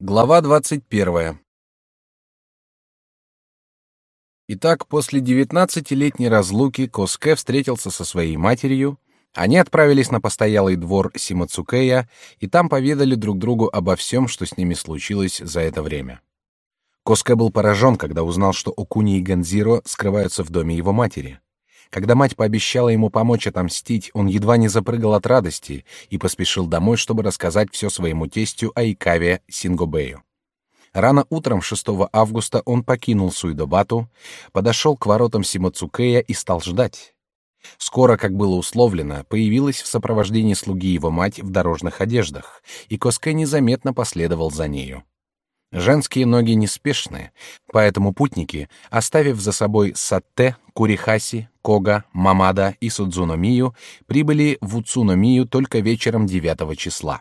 Глава двадцать первая. Итак, после девятнадцатилетней разлуки Коске встретился со своей матерью. Они отправились на постоялый двор Симацукея и там поведали друг другу обо всем, что с ними случилось за это время. Коске был поражен, когда узнал, что Окуни и Ганзиро скрываются в доме его матери. Когда мать пообещала ему помочь отомстить, он едва не запрыгал от радости и поспешил домой, чтобы рассказать все своему тестю о Икаве Сингобею. Рано утром 6 августа он покинул Суидобату, подошел к воротам Симацукея и стал ждать. Скоро, как было условлено, появилась в сопровождении слуги его мать в дорожных одеждах, и Коске незаметно последовал за нею. Женские ноги неспешны, поэтому путники, оставив за собой Сатте, Курихаси, Кога, Мамада и Судзуномию, прибыли в Уцуномию только вечером 9 числа.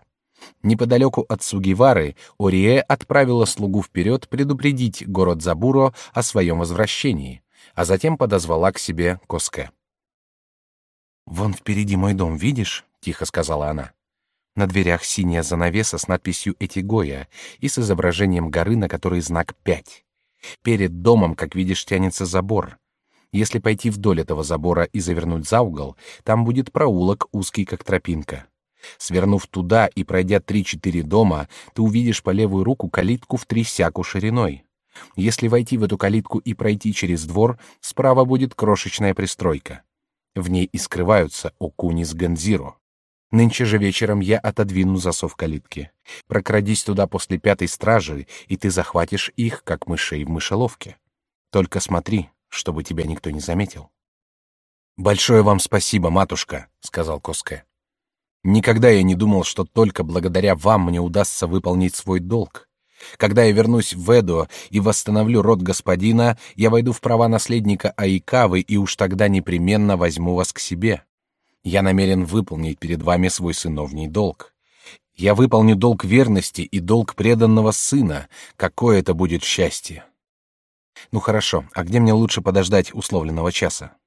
Неподалеку от Сугивары Орие отправила слугу вперед предупредить город Забуро о своем возвращении, а затем подозвала к себе Коске. «Вон впереди мой дом, видишь?» — тихо сказала она. На дверях синяя занавеса с надписью «Этигоя» и с изображением горы, на которой знак «пять». Перед домом, как видишь, тянется забор. Если пойти вдоль этого забора и завернуть за угол, там будет проулок, узкий как тропинка. Свернув туда и пройдя три-четыре дома, ты увидишь по левую руку калитку в три сяку шириной. Если войти в эту калитку и пройти через двор, справа будет крошечная пристройка. В ней и скрываются Окуни с Ганзиро. Нынче же вечером я отодвину засов калитки. Прокрадись туда после пятой стражи, и ты захватишь их, как мышей в мышеловке. Только смотри, чтобы тебя никто не заметил. Большое вам спасибо, матушка, сказал Коске. Никогда я не думал, что только благодаря вам мне удастся выполнить свой долг. Когда я вернусь в Эдо и восстановлю род господина, я войду в права наследника Аикавы и уж тогда непременно возьму вас к себе. Я намерен выполнить перед вами свой сыновний долг. Я выполню долг верности и долг преданного сына. Какое это будет счастье! Ну хорошо, а где мне лучше подождать условленного часа?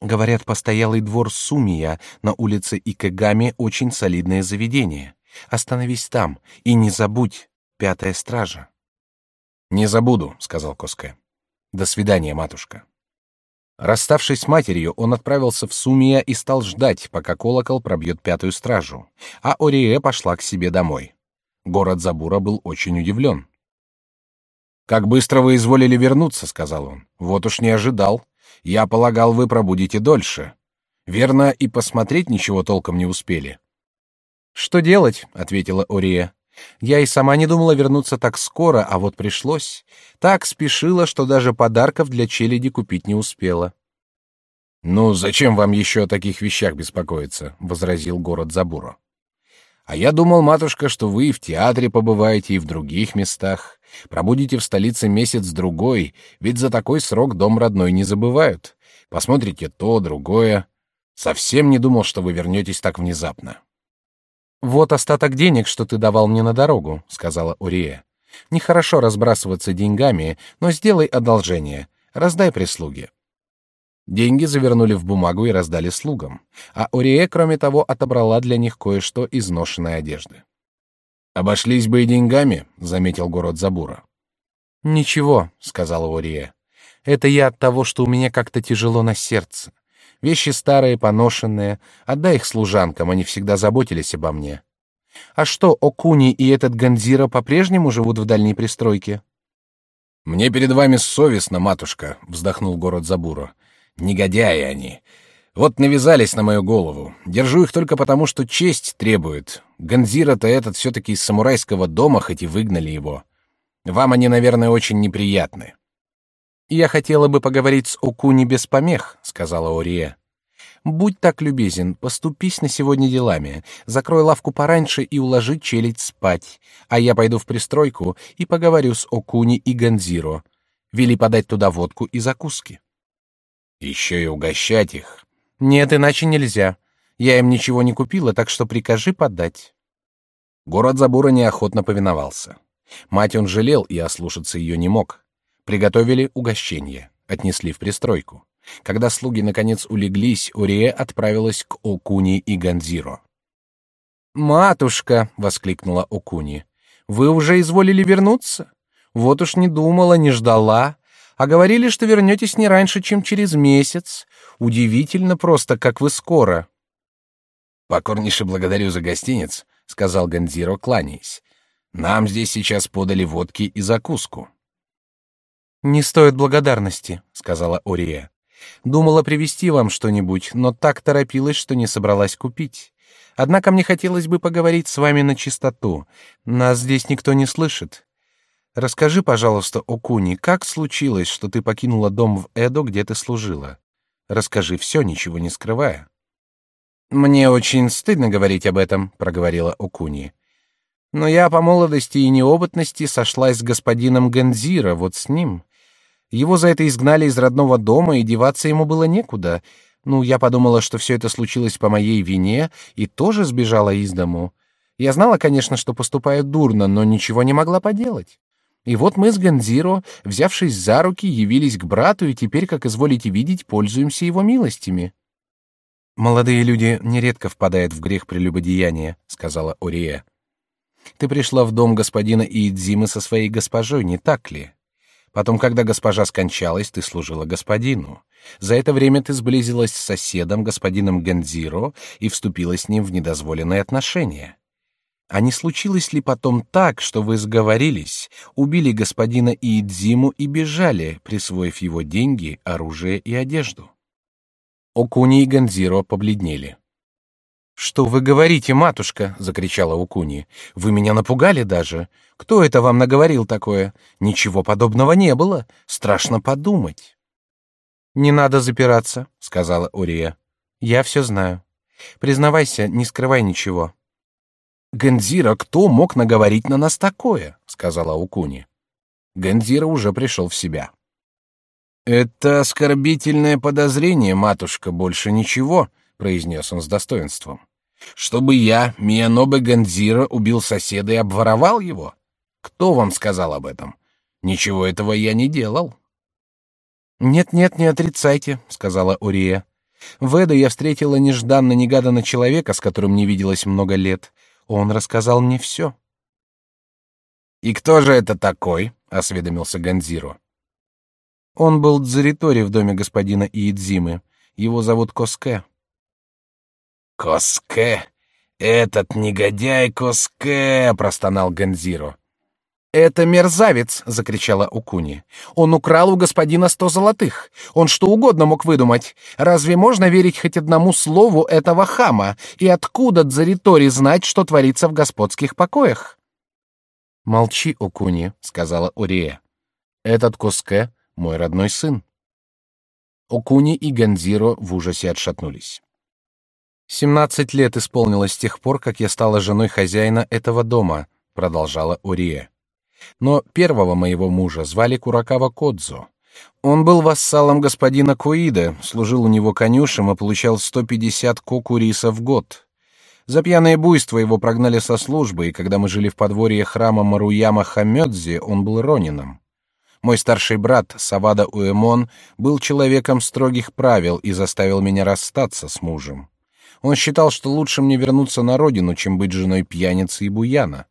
Говорят, постоялый двор Сумия на улице Икегами очень солидное заведение. Остановись там и не забудь пятая стража. Не забуду, сказал Коске. До свидания, матушка. Расставшись с матерью, он отправился в Сумия и стал ждать, пока колокол пробьет пятую стражу, а Орие пошла к себе домой. Город Забура был очень удивлен. «Как быстро вы изволили вернуться», — сказал он. «Вот уж не ожидал. Я полагал, вы пробудете дольше. Верно, и посмотреть ничего толком не успели». «Что делать?» — ответила Ория. «Я и сама не думала вернуться так скоро, а вот пришлось. Так спешила, что даже подарков для челяди купить не успела». «Ну, зачем вам еще о таких вещах беспокоиться?» — возразил город Забуро. «А я думал, матушка, что вы и в театре побываете, и в других местах. Пробудете в столице месяц-другой, ведь за такой срок дом родной не забывают. Посмотрите то, другое. Совсем не думал, что вы вернетесь так внезапно». «Вот остаток денег, что ты давал мне на дорогу», — сказала Урия. «Нехорошо разбрасываться деньгами, но сделай одолжение. Раздай прислуге. Деньги завернули в бумагу и раздали слугам, а Орие, кроме того, отобрала для них кое-что из ношенной одежды. «Обошлись бы и деньгами», — заметил город Забура. «Ничего», — сказала Орие. «Это я от того, что у меня как-то тяжело на сердце. Вещи старые, поношенные. Отдай их служанкам, они всегда заботились обо мне. А что, Окуни и этот Ганзира по-прежнему живут в дальней пристройке?» «Мне перед вами совестно, матушка», — вздохнул город Забура. Негодяи они. Вот навязались на мою голову. Держу их только потому, что честь требует. Ганзира-то этот все-таки из самурайского дома, хоть и выгнали его. Вам они, наверное, очень неприятны. «Я хотела бы поговорить с Окуни без помех», — сказала Ория. «Будь так любезен, поступись на сегодня делами, закрой лавку пораньше и уложи челядь спать, а я пойду в пристройку и поговорю с Окуни и Ганзиро. Вели подать туда водку и закуски». Еще и угощать их. Нет, иначе нельзя. Я им ничего не купила, так что прикажи подать. Город Забура неохотно повиновался. Мать он жалел и ослушаться ее не мог. Приготовили угощение, отнесли в пристройку. Когда слуги наконец улеглись, Урие отправилась к Окуни и Ганзиро. «Матушка!» — воскликнула Окуни. Вы уже изволили вернуться? Вот уж не думала, не ждала, а говорили, что вернетесь не раньше, чем через месяц. Удивительно просто, как вы скоро. Покорнейше благодарю за гостиниц, сказал Ганзиро, кланяясь. Нам здесь сейчас подали водки и закуску. Не стоит благодарности, сказала Ория. Думала привезти вам что-нибудь, но так торопилась, что не собралась купить. Однако мне хотелось бы поговорить с вами на чистоту. Нас здесь никто не слышит. Расскажи, пожалуйста, Окуни, как случилось, что ты покинула дом в Эдо, где ты служила? Расскажи все, ничего не скрывая. Мне очень стыдно говорить об этом, проговорила Окуни. Но я по молодости и неопытности сошлась с господином Гензира, вот с ним. Его за это изгнали из родного дома, и деваться ему было некуда. Ну, я подумала, что все это случилось по моей вине, и тоже сбежала из дому. Я знала, конечно, что поступаю дурно, но ничего не могла поделать. И вот мы с Гензиро, взявшись за руки, явились к брату, и теперь, как изволите видеть, пользуемся его милостями. Молодые люди нередко впадают в грех прелюбодеяния, сказала Ория. Ты пришла в дом господина Иидзимы со своей госпожой, не так ли? Потом, когда госпожа скончалась, ты служила господину. За это время ты сблизилась с соседом, господином Гензиро, и вступила с ним в недозволенные отношения. А не случилось ли потом так, что вы сговорились, убили господина Иидзиму и бежали, присвоив его деньги, оружие и одежду? Окуни и Ганзиро побледнели. Что вы говорите, матушка? закричала Окуни. Вы меня напугали даже. Кто это вам наговорил такое? Ничего подобного не было. Страшно подумать. Не надо запираться, сказала Урия. Я все знаю. Признавайся, не скрывай ничего. Гензира, кто мог наговорить на нас такое? сказала Укуни. Гензира уже пришел в себя. Это оскорбительное подозрение, матушка, больше ничего, произнес он с достоинством. Чтобы я, Миянобе Гензира, убил соседа и обворовал его? Кто вам сказал об этом? Ничего этого я не делал. Нет, нет, не отрицайте, сказала Урия. В Эдо я встретила нежданно-негаданно человека, с которым не виделась много лет. Он рассказал мне все. И кто же это такой? осведомился Ганзиро. Он был дзаритори в доме господина Иидзимы. Его зовут Коске. Коске, этот негодяй Коске, простонал Ганзиро. Это мерзавец, закричала Укуни. Он украл у господина сто золотых. Он что угодно мог выдумать. Разве можно верить хоть одному слову этого хама? И откуда Дзаритори знать, что творится в господских покоях? Молчи, Укуни, сказала Урия. Этот Коске мой родной сын. Окуни и Ганзиро в ужасе отшатнулись. Семнадцать лет исполнилось с тех пор, как я стала женой хозяина этого дома, продолжала Урия. Но первого моего мужа звали Куракава Кодзо. Он был вассалом господина Коида, служил у него конюшем и получал 150 кокуриса в год. За пьяное буйство его прогнали со службы, и когда мы жили в подворье храма Маруяма Хамёдзи, он был ронином. Мой старший брат Савада Уэмон был человеком строгих правил и заставил меня расстаться с мужем. Он считал, что лучше мне вернуться на родину, чем быть женой пьяницы и буяна.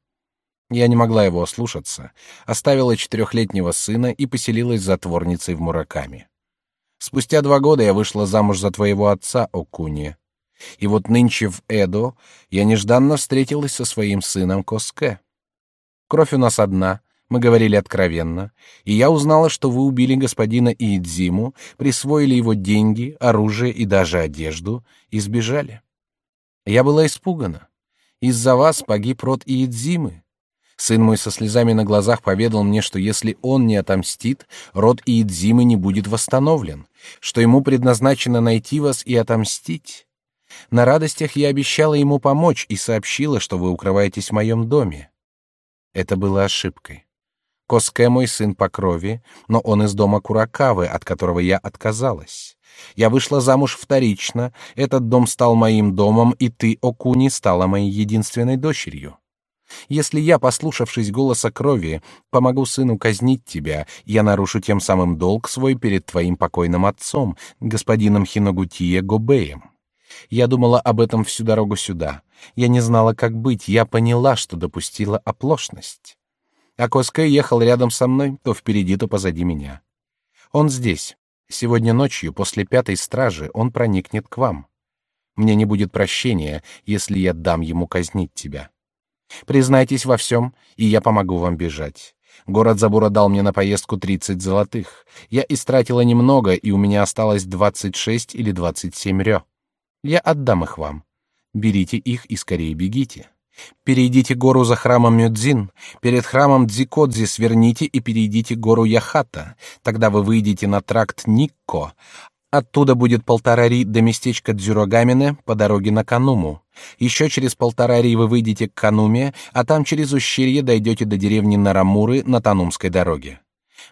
Я не могла его ослушаться, оставила четырехлетнего сына и поселилась затворницей в Мураками. Спустя два года я вышла замуж за твоего отца, Окуни. И вот нынче в Эдо я нежданно встретилась со своим сыном Коске. Кровь у нас одна, мы говорили откровенно, и я узнала, что вы убили господина Иидзиму, присвоили его деньги, оружие и даже одежду и сбежали. Я была испугана. Из-за вас погиб род Иидзимы. Сын мой со слезами на глазах поведал мне, что если он не отомстит, род Иидзимы не будет восстановлен, что ему предназначено найти вас и отомстить. На радостях я обещала ему помочь и сообщила, что вы укрываетесь в моем доме. Это было ошибкой. Коске мой сын по крови, но он из дома Куракавы, от которого я отказалась. Я вышла замуж вторично, этот дом стал моим домом, и ты, Окуни, стала моей единственной дочерью. Если я, послушавшись голоса крови, помогу сыну казнить тебя, я нарушу тем самым долг свой перед твоим покойным отцом, господином Хиногутие Гобеем. Я думала об этом всю дорогу сюда. Я не знала, как быть. Я поняла, что допустила оплошность. А Коске ехал рядом со мной, то впереди, то позади меня. Он здесь. Сегодня ночью, после пятой стражи, он проникнет к вам. Мне не будет прощения, если я дам ему казнить тебя. Признайтесь во всем, и я помогу вам бежать. Город Забура дал мне на поездку тридцать золотых. Я истратила немного, и у меня осталось двадцать шесть или двадцать семь рё. Я отдам их вам. Берите их и скорее бегите. Перейдите гору за храмом Мюдзин, перед храмом Дзикодзи сверните и перейдите гору Яхата. Тогда вы выйдете на тракт Никко. Оттуда будет полтора ри до местечка Дзюрогамине по дороге на Кануму. Еще через полтора ри вы выйдете к Кануме, а там через ущелье дойдете до деревни Нарамуры на Танумской дороге.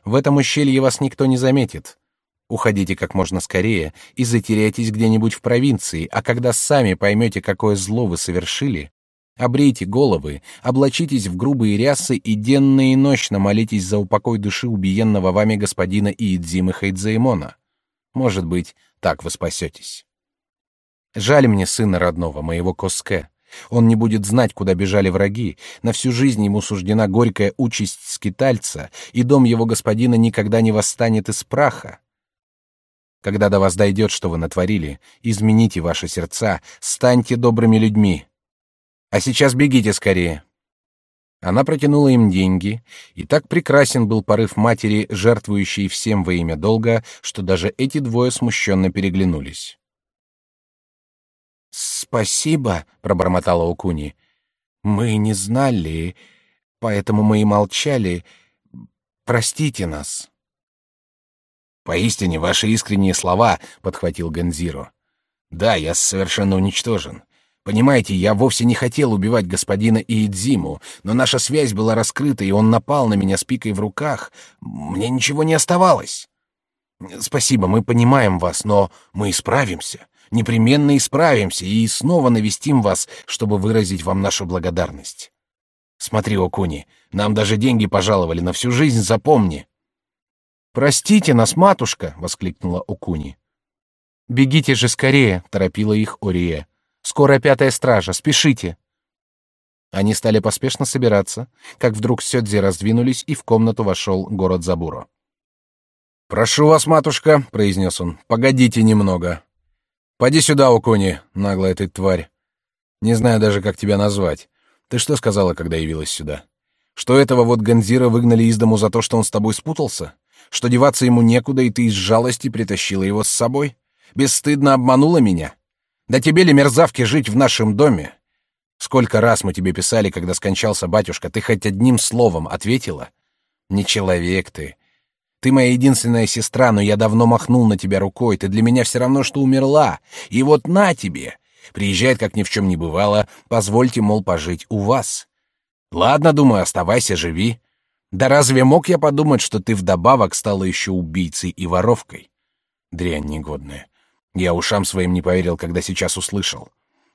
В этом ущелье вас никто не заметит. Уходите как можно скорее и затеряйтесь где-нибудь в провинции, а когда сами поймете, какое зло вы совершили, обрейте головы, облачитесь в грубые рясы и денно и ночно молитесь за упокой души убиенного вами господина Иидзимы Хайдзаимона. Может быть, так вы спасетесь. Жаль мне сына родного, моего Коске. Он не будет знать, куда бежали враги. На всю жизнь ему суждена горькая участь скитальца, и дом его господина никогда не восстанет из праха. Когда до вас дойдет, что вы натворили, измените ваши сердца, станьте добрыми людьми. А сейчас бегите скорее. Она протянула им деньги, и так прекрасен был порыв матери, жертвующей всем во имя долга, что даже эти двое смущенно переглянулись. Спасибо, пробормотала Окуни. Мы не знали, поэтому мы и молчали. Простите нас. Поистине ваши искренние слова, подхватил Гензиро. Да, я совершенно уничтожен. Понимаете, я вовсе не хотел убивать господина Иидзиму, но наша связь была раскрыта, и он напал на меня с пикой в руках. Мне ничего не оставалось. Спасибо, мы понимаем вас, но мы исправимся непременно исправимся и снова навестим вас, чтобы выразить вам нашу благодарность. Смотри, Окуни, нам даже деньги пожаловали на всю жизнь, запомни. Простите нас, матушка, воскликнула Окуни. Бегите же скорее, торопила их Ория. Скоро пятая стража, спешите. Они стали поспешно собираться, как вдруг сёдзи раздвинулись, и в комнату вошел город Забуро. «Прошу вас, матушка», — произнес он, — «погодите немного. Поди сюда, Укуни, наглая ты тварь. Не знаю даже, как тебя назвать. Ты что сказала, когда явилась сюда? Что этого вот Ганзира выгнали из дому за то, что он с тобой спутался? Что деваться ему некуда, и ты из жалости притащила его с собой? Бесстыдно обманула меня? Да тебе ли, мерзавки, жить в нашем доме? Сколько раз мы тебе писали, когда скончался батюшка, ты хоть одним словом ответила? Не человек ты, ты моя единственная сестра, но я давно махнул на тебя рукой. Ты для меня все равно, что умерла. И вот на тебе. Приезжает, как ни в чем не бывало. Позвольте, мол, пожить у вас. Ладно, думаю, оставайся, живи. Да разве мог я подумать, что ты вдобавок стала еще убийцей и воровкой? Дрянь негодная. Я ушам своим не поверил, когда сейчас услышал.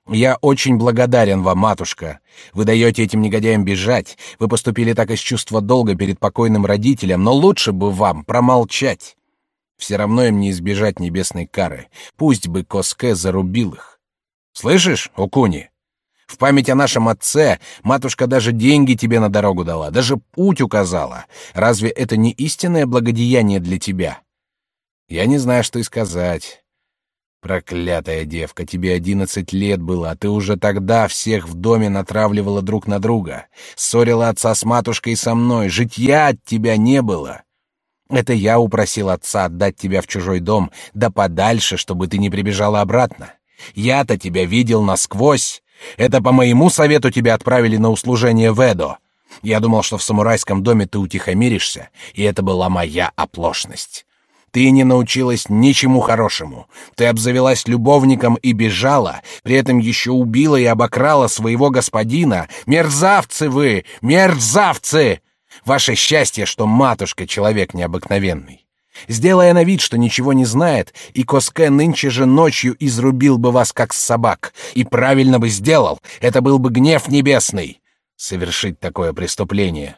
Я очень благодарен вам, матушка. Вы даете этим негодяям бежать. Вы поступили так из чувства долга перед покойным родителем, но лучше бы вам промолчать. Все равно им не избежать небесной кары. Пусть бы Коске зарубил их. Слышишь, Окуни? В память о нашем отце матушка даже деньги тебе на дорогу дала, даже путь указала. Разве это не истинное благодеяние для тебя? Я не знаю, что и сказать. Проклятая девка, тебе одиннадцать лет было, а ты уже тогда всех в доме натравливала друг на друга, ссорила отца с матушкой и со мной, житья от тебя не было. Это я упросил отца отдать тебя в чужой дом, да подальше, чтобы ты не прибежала обратно. Я-то тебя видел насквозь. Это по моему совету тебя отправили на услужение в Эдо. Я думал, что в самурайском доме ты утихомиришься, и это была моя оплошность. Ты не научилась ничему хорошему. Ты обзавелась любовником и бежала, при этом еще убила и обокрала своего господина. Мерзавцы вы, мерзавцы! Ваше счастье, что матушка человек необыкновенный. Сделая на вид, что ничего не знает, и Коске нынче же ночью изрубил бы вас как собак, и правильно бы сделал, это был бы гнев небесный. Совершить такое преступление.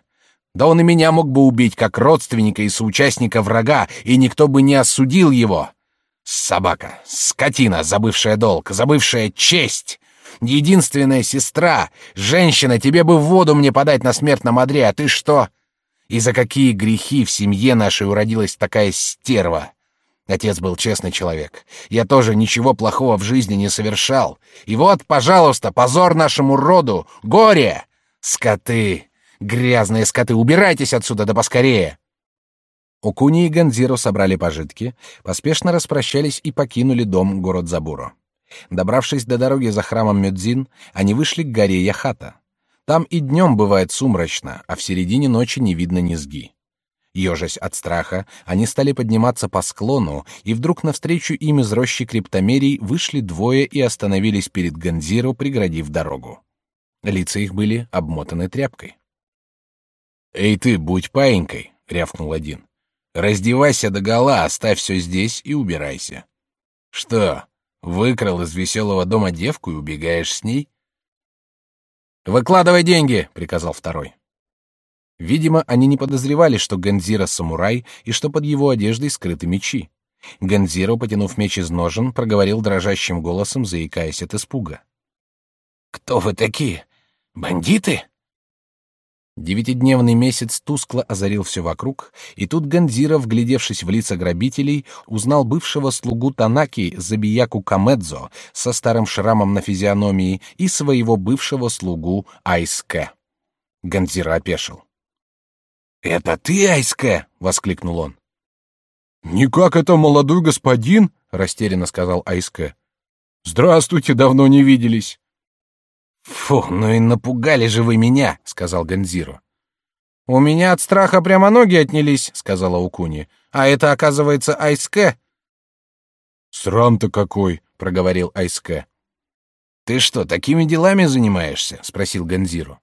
Да он и меня мог бы убить как родственника и соучастника врага, и никто бы не осудил его. Собака, скотина, забывшая долг, забывшая честь. Единственная сестра, женщина, тебе бы воду мне подать на смертном одре, а ты что? И за какие грехи в семье нашей уродилась такая стерва? Отец был честный человек. Я тоже ничего плохого в жизни не совершал. И вот, пожалуйста, позор нашему роду, горе! Скоты, грязные скоты, убирайтесь отсюда да поскорее!» Окуни и Ганзиро собрали пожитки, поспешно распрощались и покинули дом город Забуро. Добравшись до дороги за храмом Мюдзин, они вышли к горе Яхата. Там и днем бывает сумрачно, а в середине ночи не видно низги. Ежась от страха, они стали подниматься по склону, и вдруг навстречу им из рощи криптомерий вышли двое и остановились перед Ганзиро, преградив дорогу. Лица их были обмотаны тряпкой. «Эй ты, будь паинькой!» — рявкнул один. «Раздевайся догола, оставь все здесь и убирайся». «Что, выкрал из веселого дома девку и убегаешь с ней?» «Выкладывай деньги!» — приказал второй. Видимо, они не подозревали, что Гензира самурай и что под его одеждой скрыты мечи. Гензиро, потянув меч из ножен, проговорил дрожащим голосом, заикаясь от испуга. «Кто вы такие? Бандиты?» Девятидневный месяц тускло озарил все вокруг, и тут Гандзира, вглядевшись в лица грабителей, узнал бывшего слугу Танаки Забияку Камедзо со старым шрамом на физиономии и своего бывшего слугу Айске. Гандзира опешил. «Это ты, Айске?» — воскликнул он. «Никак это молодой господин?» — растерянно сказал Айске. «Здравствуйте, давно не виделись». «Фу, ну и напугали же вы меня», — сказал Ганзиро. «У меня от страха прямо ноги отнялись», — сказала Укуни. «А это, оказывается, Айске». «Срам-то какой», — проговорил Айске. «Ты что, такими делами занимаешься?» — спросил Ганзиро.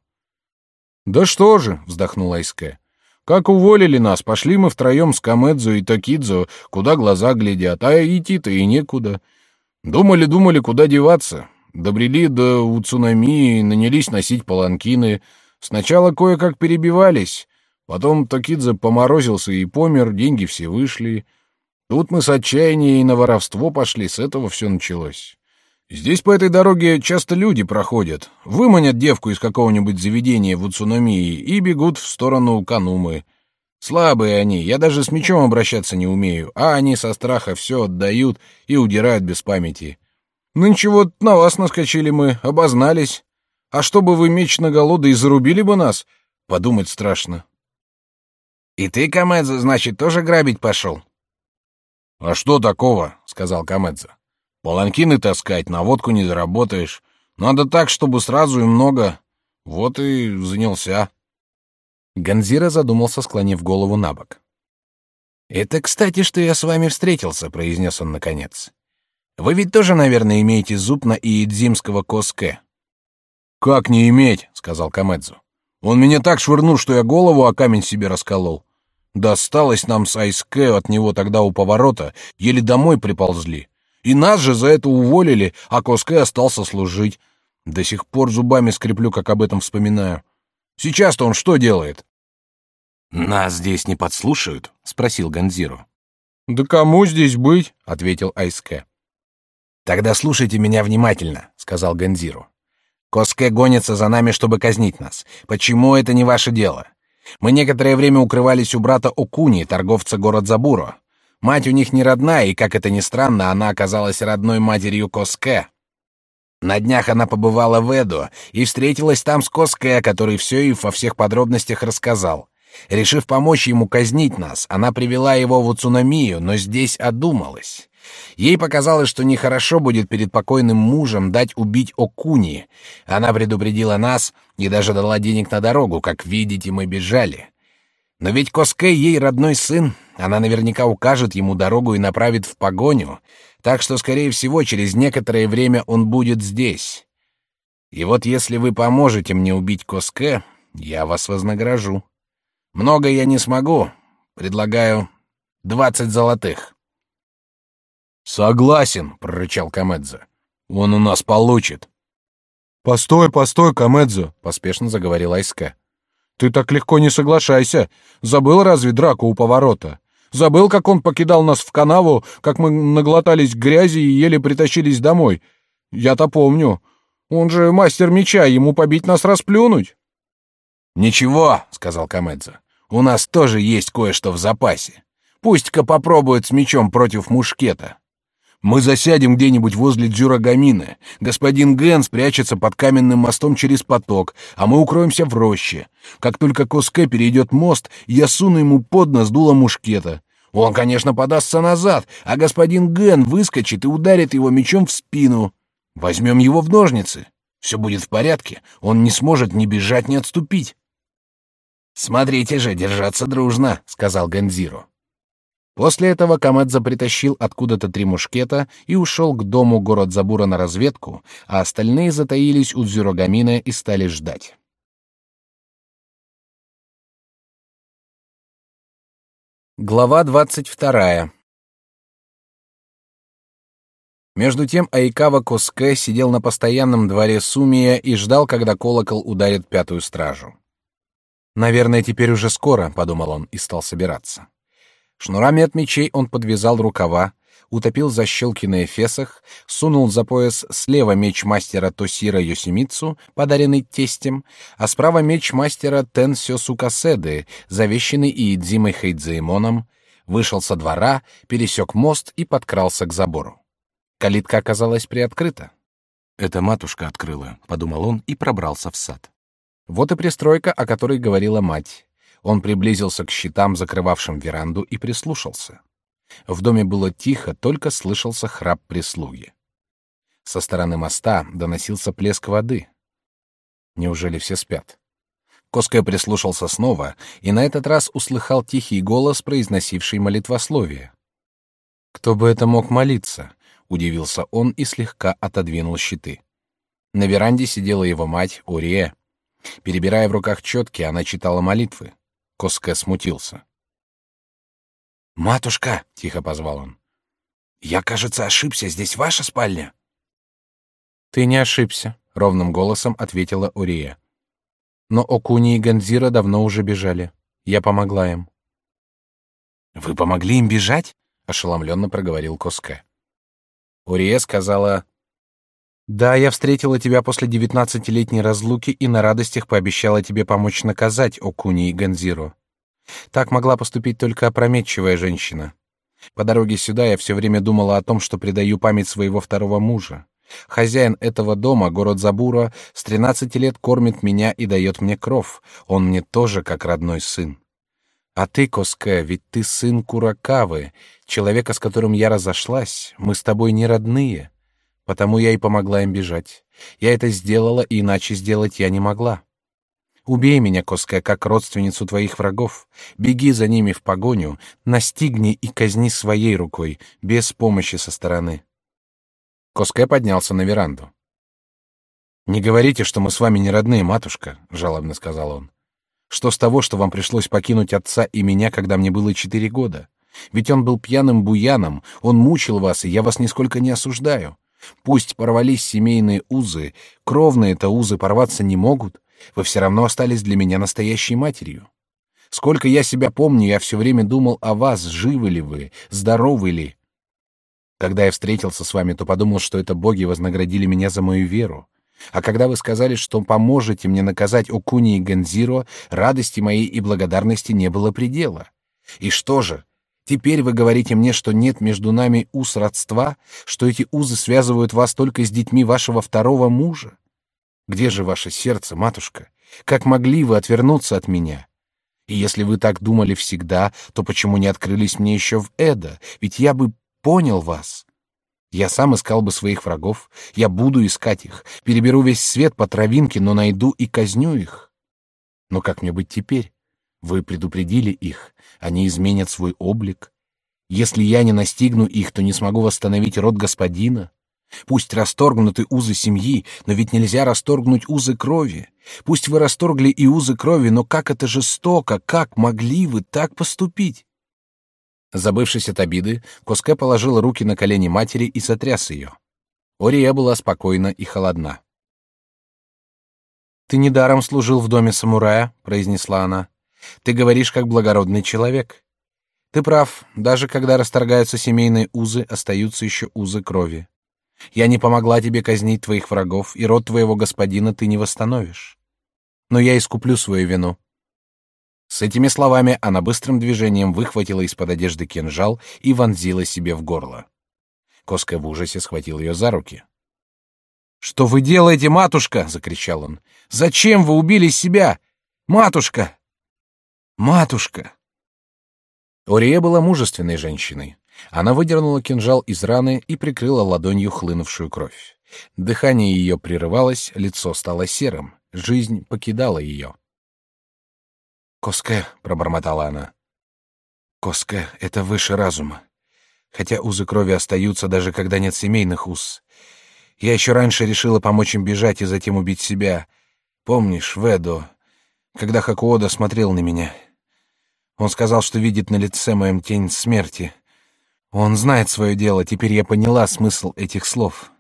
«Да что же», — вздохнул Айске. Как уволили нас, пошли мы втроем с Камедзо и Токидзо, куда глаза глядят, а идти-то и некуда. Думали-думали, куда деваться. Добрели до Уцунами и нанялись носить паланкины. Сначала кое-как перебивались, потом Токидзе поморозился и помер, деньги все вышли. Тут мы с отчаяния и на воровство пошли, с этого все началось. Здесь по этой дороге часто люди проходят, выманят девку из какого-нибудь заведения в Уцуномии и бегут в сторону Канумы. Слабые они, я даже с мечом обращаться не умею, а они со страха все отдают и удирают без памяти. Нынче вот на вас наскочили мы, обознались. А чтобы вы меч наголо, да и зарубили бы нас, подумать страшно. — И ты, Камедзе, значит, тоже грабить пошел? — А что такого? — сказал Камедзе. Паланкины таскать, на водку не заработаешь. Надо так, чтобы сразу и много. Вот и занялся. Ганзира задумался, склонив голову на бок. «Это, кстати, что я с вами встретился», — произнес он наконец. «Вы ведь тоже, наверное, имеете зуб на иедзимского коске?» «Как не иметь?» — сказал Камедзу. «Он меня так швырнул, что я голову о камень себе расколол. Досталось нам с Айске от него тогда у поворота, еле домой приползли. И нас же за это уволили, а Коске остался служить. До сих пор зубами скреплю, как об этом вспоминаю. Сейчас-то он что делает? Нас здесь не подслушают? спросил Ганзиро. Да кому здесь быть? ответил Айске. Тогда слушайте меня внимательно, сказал Ганзиро. Коске гонится за нами, чтобы казнить нас. Почему это не ваше дело? Мы некоторое время укрывались у брата Окуни, торговца город Забуро. Мать у них не родная, и, как это ни странно, она оказалась родной матерью Коске. На днях она побывала в Эдо и встретилась там с Коске, который все и во всех подробностях рассказал. Решив помочь ему казнить нас, она привела его в Уцунамию, но здесь одумалась. Ей показалось, что нехорошо будет перед покойным мужем дать убить Окуни. Она предупредила нас и даже дала денег на дорогу, как видите, мы бежали. Но ведь Коске ей родной сын, она наверняка укажет ему дорогу и направит в погоню, так что, скорее всего, через некоторое время он будет здесь. И вот если вы поможете мне убить Коске, я вас вознагражу. Много я не смогу. Предлагаю двадцать золотых. Согласен, прорычал Камедзе. Он у нас получит. Постой, постой, Камедзе, поспешно заговорил Айска. Ты так легко не соглашайся. Забыл разве драку у поворота? Забыл, как он покидал нас в канаву, как мы наглотались грязи и еле притащились домой. Я-то помню. Он же мастер меча, ему побить нас расплюнуть. Ничего, сказал Камедза. У нас тоже есть кое-что в запасе. Пусть-ка попробует с мечом против мушкета. Мы засядем где-нибудь возле Дзюрагамины. Господин Ген спрячется под каменным мостом через поток, а мы укроемся в роще. Как только Коске перейдет мост, я суну ему под нос дуло мушкета. Он, конечно, подастся назад, а господин Ген выскочит и ударит его мечом в спину. Возьмем его в ножницы. Все будет в порядке. Он не сможет ни бежать, ни отступить. «Смотрите же, держаться дружно», — сказал Гензиро. После этого Камедза притащил откуда-то три мушкета и ушел к дому город Забура на разведку, а остальные затаились у Дзюрогамина и стали ждать. Глава двадцать вторая. Между тем Айкава Коске сидел на постоянном дворе Сумия и ждал, когда колокол ударит пятую стражу. «Наверное, теперь уже скоро», — подумал он и стал собираться. Шнурами от мечей он подвязал рукава, утопил защелки на эфесах, сунул за пояс слева меч мастера Тосира Йосимицу, подаренный тестем, а справа меч мастера Тенсё Сукаседы, завещанный Иидзимой Хейдзаимоном, вышел со двора, пересек мост и подкрался к забору. Калитка оказалась приоткрыта. «Это матушка открыла», — подумал он и пробрался в сад. Вот и пристройка, о которой говорила мать. Он приблизился к щитам, закрывавшим веранду, и прислушался. В доме было тихо, только слышался храп прислуги. Со стороны моста доносился плеск воды. Неужели все спят? Коская прислушался снова и на этот раз услыхал тихий голос, произносивший молитвословие. Кто бы это мог молиться? удивился он и слегка отодвинул щиты. На веранде сидела его мать Урия. Перебирая в руках четки, она читала молитвы. Коске смутился. «Матушка!» — тихо позвал он. «Я, кажется, ошибся. Здесь ваша спальня?» «Ты не ошибся», — ровным голосом ответила Урия. «Но Окуни и Ганзира давно уже бежали. Я помогла им». «Вы помогли им бежать?» — ошеломленно проговорил Коске. Урия сказала... «Да, я встретила тебя после девятнадцатилетней разлуки и на радостях пообещала тебе помочь наказать Окуни и Ганзиру. Так могла поступить только опрометчивая женщина. По дороге сюда я все время думала о том, что предаю память своего второго мужа. Хозяин этого дома, город Забура, с тринадцати лет кормит меня и дает мне кров. Он мне тоже как родной сын. А ты, Коске, ведь ты сын Куракавы, человека, с которым я разошлась. Мы с тобой не родные. Потому я и помогла им бежать. Я это сделала, и иначе сделать я не могла. Убей меня, Коская, как родственницу твоих врагов. Беги за ними в погоню, настигни и казни своей рукой, без помощи со стороны. Коская поднялся на веранду. Не говорите, что мы с вами не родные, матушка, жалобно сказал он. Что с того, что вам пришлось покинуть отца и меня, когда мне было четыре года? Ведь он был пьяным буяном, он мучил вас, и я вас нисколько не осуждаю. Пусть порвались семейные узы, кровные-то узы порваться не могут, вы все равно остались для меня настоящей матерью. Сколько я себя помню, я все время думал о вас, живы ли вы, здоровы ли. Когда я встретился с вами, то подумал, что это боги вознаградили меня за мою веру. А когда вы сказали, что поможете мне наказать Окуни и Гензиро, радости моей и благодарности не было предела. И что же, Теперь вы говорите мне, что нет между нами уз родства, что эти узы связывают вас только с детьми вашего второго мужа. Где же ваше сердце, матушка? Как могли вы отвернуться от меня? И если вы так думали всегда, то почему не открылись мне еще в Эда? Ведь я бы понял вас. Я сам искал бы своих врагов, я буду искать их, переберу весь свет по травинке, но найду и казню их. Но как мне быть теперь? Вы предупредили их, они изменят свой облик. Если я не настигну их, то не смогу восстановить род господина. Пусть расторгнуты узы семьи, но ведь нельзя расторгнуть узы крови. Пусть вы расторгли и узы крови, но как это жестоко, как могли вы так поступить? Забывшись от обиды, Коске положил руки на колени матери и сотряс ее. Ория была спокойна и холодна. «Ты недаром служил в доме самурая», — произнесла она. Ты говоришь как благородный человек. Ты прав, даже когда расторгаются семейные узы, остаются еще узы крови. Я не помогла тебе казнить твоих врагов, и род твоего господина ты не восстановишь. Но я искуплю свою вину. С этими словами она быстрым движением выхватила из-под одежды кинжал и вонзила себе в горло. Коска в ужасе схватил ее за руки. Что вы делаете, матушка? – закричал он. Зачем вы убили себя, матушка? Матушка! Ория была мужественной женщиной. Она выдернула кинжал из раны и прикрыла ладонью хлынувшую кровь. Дыхание ее прерывалось, лицо стало серым, жизнь покидала ее. «Коске», — пробормотала она. «Коске — это выше разума. Хотя узы крови остаются, даже когда нет семейных уз. Я еще раньше решила помочь им бежать и затем убить себя. Помнишь, Ведо, когда Хакуода смотрел на меня? Он сказал, что видит на лице моем тень смерти. Он знает свое дело, теперь я поняла смысл этих слов.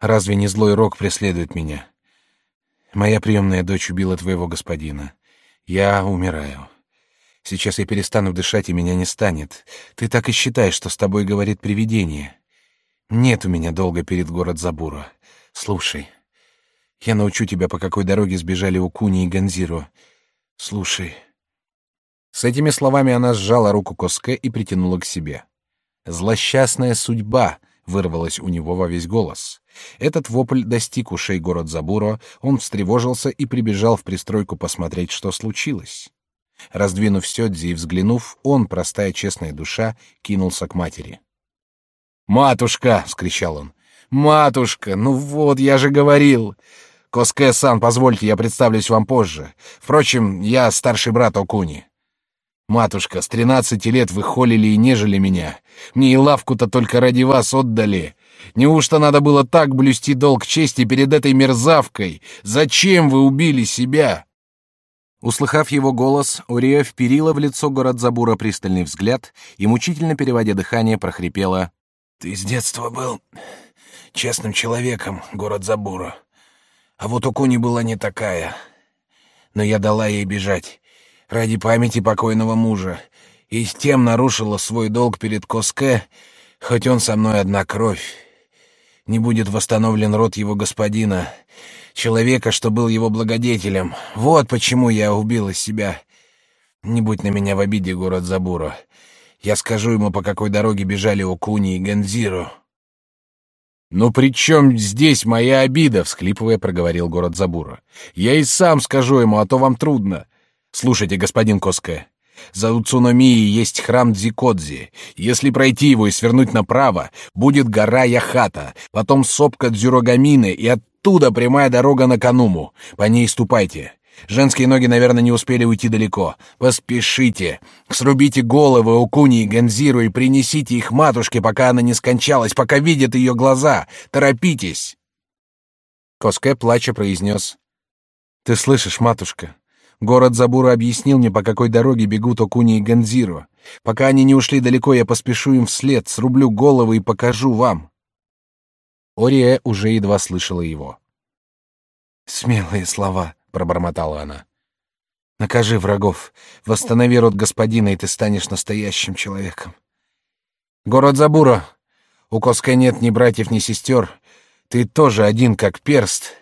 Разве не злой рок преследует меня? Моя приемная дочь убила твоего господина. Я умираю. Сейчас я перестану дышать, и меня не станет. Ты так и считаешь, что с тобой говорит привидение. Нет у меня долга перед город Забура. Слушай, я научу тебя, по какой дороге сбежали Укуни и Ганзиро. Слушай. С этими словами она сжала руку Коске и притянула к себе. Злосчастная судьба вырвалась у него во весь голос. Этот вопль достиг ушей город Забуро, он встревожился и прибежал в пристройку посмотреть, что случилось. Раздвинув сёдзи и взглянув, он, простая честная душа, кинулся к матери. «Матушка!» — вскричал он. «Матушка! Ну вот, я же говорил!» «Коске-сан, позвольте, я представлюсь вам позже. Впрочем, я старший брат Окуни. Матушка, с тринадцати лет вы холили и нежели меня. Мне и лавку-то только ради вас отдали. Неужто надо было так блюсти долг чести перед этой мерзавкой? Зачем вы убили себя?» Услыхав его голос, Урия вперила в лицо город Забура пристальный взгляд и, мучительно переводя дыхание, прохрипела. «Ты с детства был честным человеком, город Забура. А вот Укуни была не такая. Но я дала ей бежать ради памяти покойного мужа и с тем нарушила свой долг перед Коске, хоть он со мной одна кровь не будет восстановлен род его господина, человека, что был его благодетелем. Вот почему я убила себя. Не будь на меня в обиде, город Забура. Я скажу ему, по какой дороге бежали Окуни и Гензиру. «Ну при чем здесь моя обида?» — всхлипывая, проговорил город Забура. «Я и сам скажу ему, а то вам трудно. Слушайте, господин Коске, за Уцуномией есть храм Дзикодзи. Если пройти его и свернуть направо, будет гора Яхата, потом сопка Дзюрогамины и оттуда прямая дорога на Кануму. По ней ступайте. Женские ноги, наверное, не успели уйти далеко. Поспешите. Срубите головы Укуни и Ганзиру и принесите их матушке, пока она не скончалась, пока видят ее глаза. Торопитесь. Коске, плача, произнес. «Ты слышишь, матушка? Город Забура объяснил мне, по какой дороге бегут Окуни и Ганзиро. Пока они не ушли далеко, я поспешу им вслед, срублю головы и покажу вам. Ория уже едва слышала его. Смелые слова, пробормотала она. Накажи врагов, восстанови род господина, и ты станешь настоящим человеком. Город Забура. У Коска нет ни братьев, ни сестер. Ты тоже один, как перст.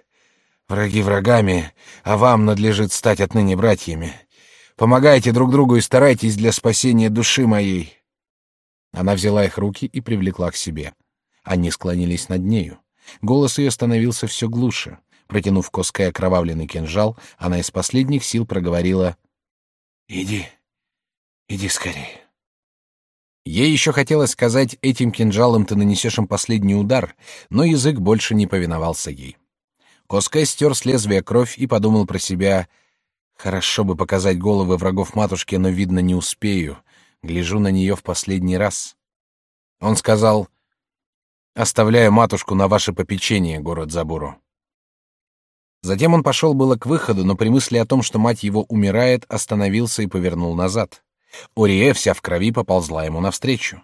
Враги врагами, а вам надлежит стать отныне братьями. Помогайте друг другу и старайтесь для спасения души моей. Она взяла их руки и привлекла к себе. Они склонились над нею. Голос ее становился все глуше. Протянув коской окровавленный кинжал, она из последних сил проговорила: "Иди, иди скорее". Ей еще хотелось сказать: "Этим кинжалом ты нанесешь им последний удар", но язык больше не повиновался ей. Коскай стер с лезвия кровь и подумал про себя. Хорошо бы показать головы врагов матушки, но, видно, не успею. Гляжу на нее в последний раз. Он сказал, «Оставляю матушку на ваше попечение, город Забуру». Затем он пошел было к выходу, но при мысли о том, что мать его умирает, остановился и повернул назад. Орие вся в крови поползла ему навстречу.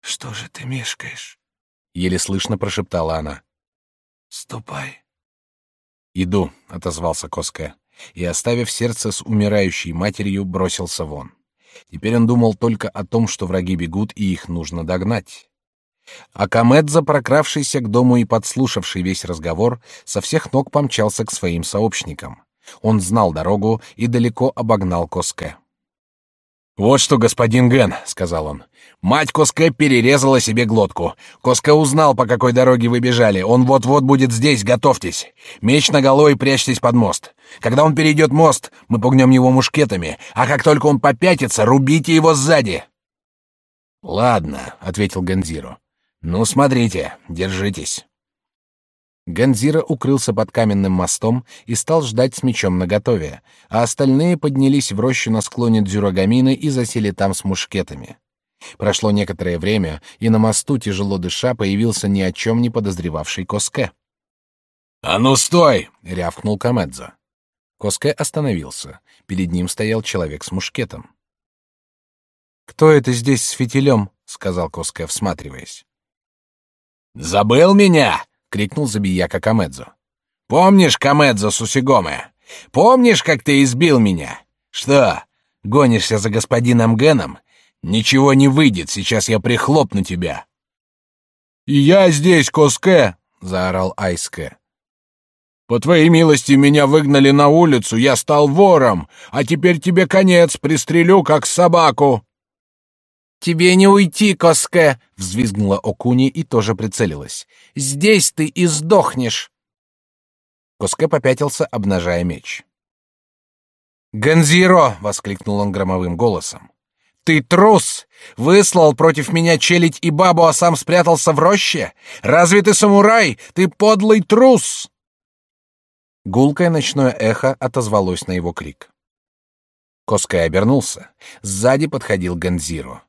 «Что же ты мешкаешь?» — еле слышно прошептала она. Ступай. Иду, отозвался Коска и, оставив сердце с умирающей матерью, бросился вон. Теперь он думал только о том, что враги бегут и их нужно догнать. А Камедза, прокравшийся к дому и подслушавший весь разговор, со всех ног помчался к своим сообщникам. Он знал дорогу и далеко обогнал Коске. «Вот что, господин Ген», — сказал он, — «мать Коске перерезала себе глотку. Коске узнал, по какой дороге вы бежали. Он вот-вот будет здесь, готовьтесь. Меч наголо и прячьтесь под мост. Когда он перейдет мост, мы пугнем его мушкетами, а как только он попятится, рубите его сзади». «Ладно», — ответил Гензиро. «Ну, смотрите, держитесь». Ганзира укрылся под каменным мостом и стал ждать с мечом наготове, а остальные поднялись в рощу на склоне Дзюрагамины и засели там с мушкетами. Прошло некоторое время, и на мосту, тяжело дыша, появился ни о чем не подозревавший Коске. «А ну стой!» — рявкнул Камедзо. Коске остановился. Перед ним стоял человек с мушкетом. «Кто это здесь с фитилем?» — сказал Коске, всматриваясь. «Забыл меня!» — крикнул забияка Камедзо. «Помнишь, Камедзо Сусигоме? Помнишь, как ты избил меня? Что, гонишься за господином Геном? Ничего не выйдет, сейчас я прихлопну тебя». «И я здесь, Коске!» — заорал Айске. «По твоей милости меня выгнали на улицу, я стал вором, а теперь тебе конец, пристрелю, как собаку!» «Тебе не уйти, Коске!» — взвизгнула Окуни и тоже прицелилась. «Здесь ты и сдохнешь!» Коске попятился, обнажая меч. «Ганзиро!» — воскликнул он громовым голосом. «Ты трус! Выслал против меня челядь и бабу, а сам спрятался в роще? Разве ты самурай? Ты подлый трус!» Гулкое ночное эхо отозвалось на его крик. Коскай обернулся. Сзади подходил Ганзиро.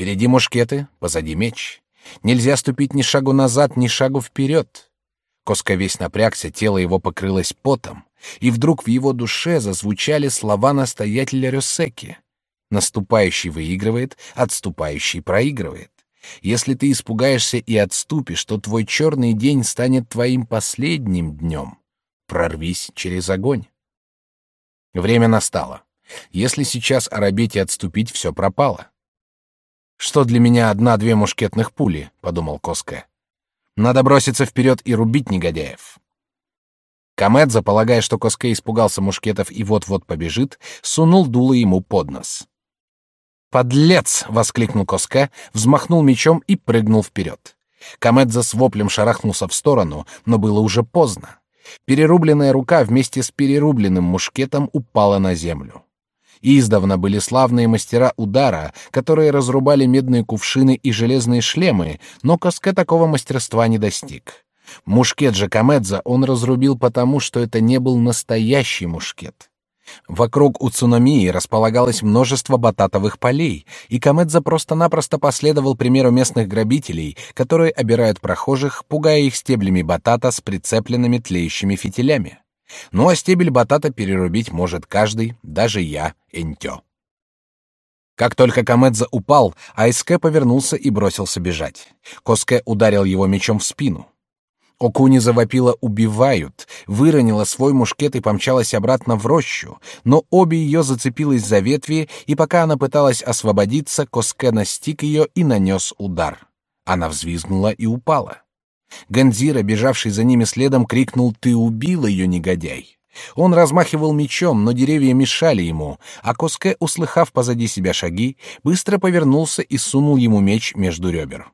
Впереди мушкеты, позади меч. Нельзя ступить ни шагу назад, ни шагу вперед. Коска весь напрягся, тело его покрылось потом, и вдруг в его душе зазвучали слова настоятеля Рюсеки. Наступающий выигрывает, отступающий проигрывает. Если ты испугаешься и отступишь, то твой черный день станет твоим последним днем. Прорвись через огонь. Время настало. Если сейчас оробеть отступить, все пропало. Что для меня одна-две мушкетных пули, подумал Коска. Надо броситься вперед и рубить негодяев. Камедза, полагая, что Коске испугался мушкетов и вот-вот побежит, сунул дуло ему под нос. «Подлец!» — воскликнул Коске, взмахнул мечом и прыгнул вперед. Камедза с воплем шарахнулся в сторону, но было уже поздно. Перерубленная рука вместе с перерубленным мушкетом упала на землю. Издавна были славные мастера удара, которые разрубали медные кувшины и железные шлемы, но Коске такого мастерства не достиг. Мушкет же Камедза он разрубил потому, что это не был настоящий мушкет. Вокруг Уцуномии располагалось множество бататовых полей, и Камедза просто-напросто последовал примеру местных грабителей, которые обирают прохожих, пугая их стеблями батата с прицепленными тлеющими фитилями. Ну а стебель батата перерубить может каждый, даже я, Энтё. Как только Камедза упал, Айске повернулся и бросился бежать. Коске ударил его мечом в спину. Окуни завопила «убивают», выронила свой мушкет и помчалась обратно в рощу, но обе ее зацепилась за ветви, и пока она пыталась освободиться, Коске настиг ее и нанес удар. Она взвизгнула и упала. Ганзира, бежавший за ними следом, крикнул «Ты убил ее, негодяй!» Он размахивал мечом, но деревья мешали ему, а Коске, услыхав позади себя шаги, быстро повернулся и сунул ему меч между ребер.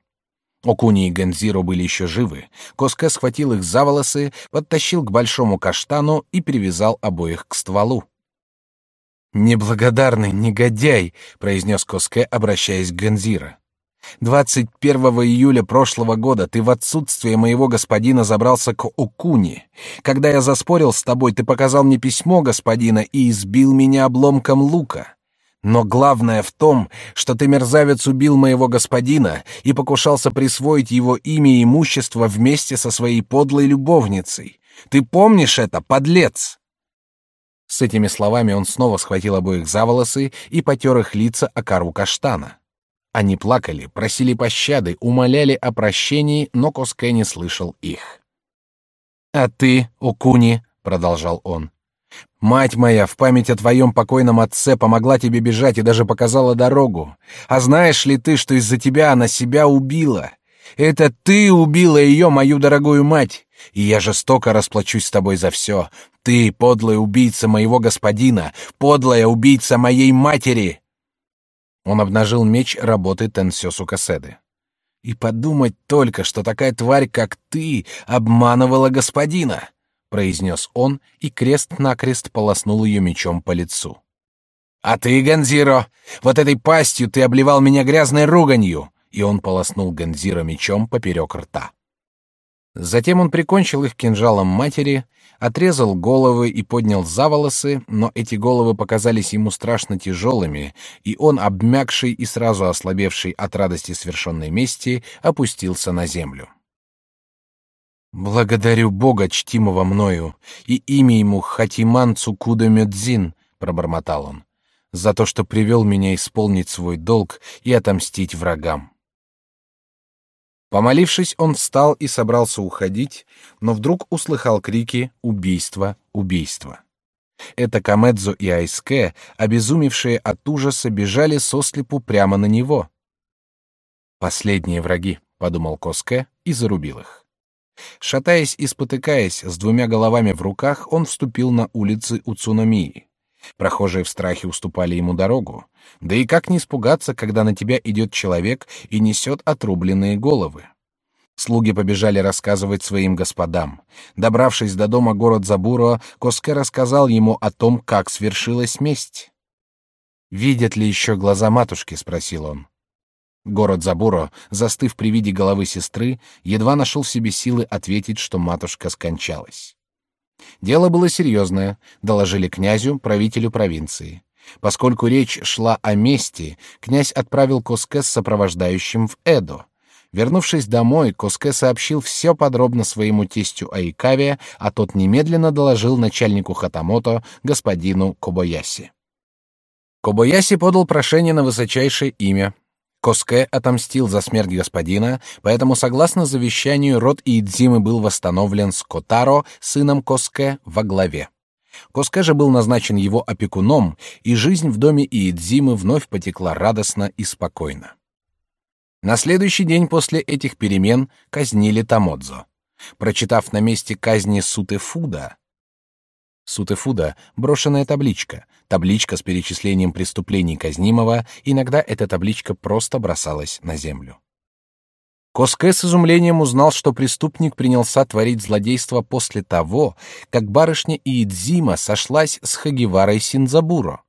Окуни и Гензиро были еще живы. Коске схватил их за волосы, подтащил к большому каштану и привязал обоих к стволу. «Неблагодарный негодяй!» — произнес Коске, обращаясь к Гензиро. 21 июля прошлого года ты в отсутствие моего господина забрался к Окуни. Когда я заспорил с тобой, ты показал мне письмо господина и избил меня обломком лука. Но главное в том, что ты, мерзавец, убил моего господина и покушался присвоить его имя и имущество вместе со своей подлой любовницей. Ты помнишь это, подлец?» С этими словами он снова схватил обоих за волосы и потер их лица о кору каштана. Они плакали, просили пощады, умоляли о прощении, но Коске не слышал их. «А ты, Окуни», — продолжал он, Мать моя, в память о твоем покойном отце помогла тебе бежать и даже показала дорогу. А знаешь ли ты, что из-за тебя она себя убила? Это ты убила ее, мою дорогую мать, и я жестоко расплачусь с тобой за все. Ты, подлая убийца моего господина, подлая убийца моей матери!» Он обнажил меч работы Тенсёсу Каседы. «И подумать только, что такая тварь, как ты, обманывала господина!» — произнес он, и крест-накрест полоснул ее мечом по лицу. «А ты, Ганзиро, вот этой пастью ты обливал меня грязной руганью!» И он полоснул Ганзиро мечом поперек рта. Затем он прикончил их кинжалом матери, отрезал головы и поднял за волосы, но эти головы показались ему страшно тяжелыми, и он, обмякший и сразу ослабевший от радости свершенной мести, опустился на землю. «Благодарю Бога, чтимого мною, и имя ему Хатиман Цукуда Медзин», — пробормотал он, — «за то, что привел меня исполнить свой долг и отомстить врагам». Помолившись, он встал и собрался уходить, но вдруг услыхал крики «Убийство! Убийство!». Это Камедзо и Айске, обезумевшие от ужаса, бежали сослепу прямо на него. «Последние враги», — подумал Коске и зарубил их. Шатаясь и спотыкаясь, с двумя головами в руках, он вступил на улицы Уцуномии. Прохожие в страхе уступали ему дорогу. Да и как не испугаться, когда на тебя идет человек и несет отрубленные головы? Слуги побежали рассказывать своим господам. Добравшись до дома город Забуро, Коске рассказал ему о том, как свершилась месть. «Видят ли еще глаза матушки?» — спросил он. Город Забуро, застыв при виде головы сестры, едва нашел в себе силы ответить, что матушка скончалась. Дело было серьезное, доложили князю, правителю провинции. Поскольку речь шла о мести, князь отправил Коске с сопровождающим в Эдо. Вернувшись домой, Коске сообщил все подробно своему тестю Айкаве, а тот немедленно доложил начальнику Хатамото, господину Кобояси. Кобояси подал прошение на высочайшее имя, Коске отомстил за смерть господина, поэтому, согласно завещанию, род Иидзимы был восстановлен с Котаро, сыном Коске, во главе. Коске же был назначен его опекуном, и жизнь в доме Иидзимы вновь потекла радостно и спокойно. На следующий день после этих перемен казнили Тамодзо. Прочитав на месте казни Сутефуда, Сутефуда — брошенная табличка, табличка с перечислением преступлений казнимого, иногда эта табличка просто бросалась на землю. Коске с изумлением узнал, что преступник принялся творить злодейство после того, как барышня Иидзима сошлась с Хагиварой Синзабуро.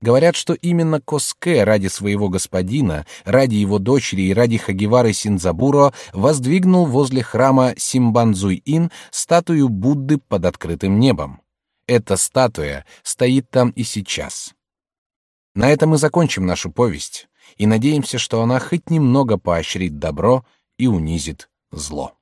Говорят, что именно Коске ради своего господина, ради его дочери и ради Хагивары Синзабуро воздвигнул возле храма Симбанзуй-ин статую Будды под открытым небом. Эта статуя стоит там и сейчас. На этом мы закончим нашу повесть и надеемся, что она хоть немного поощрит добро и унизит зло.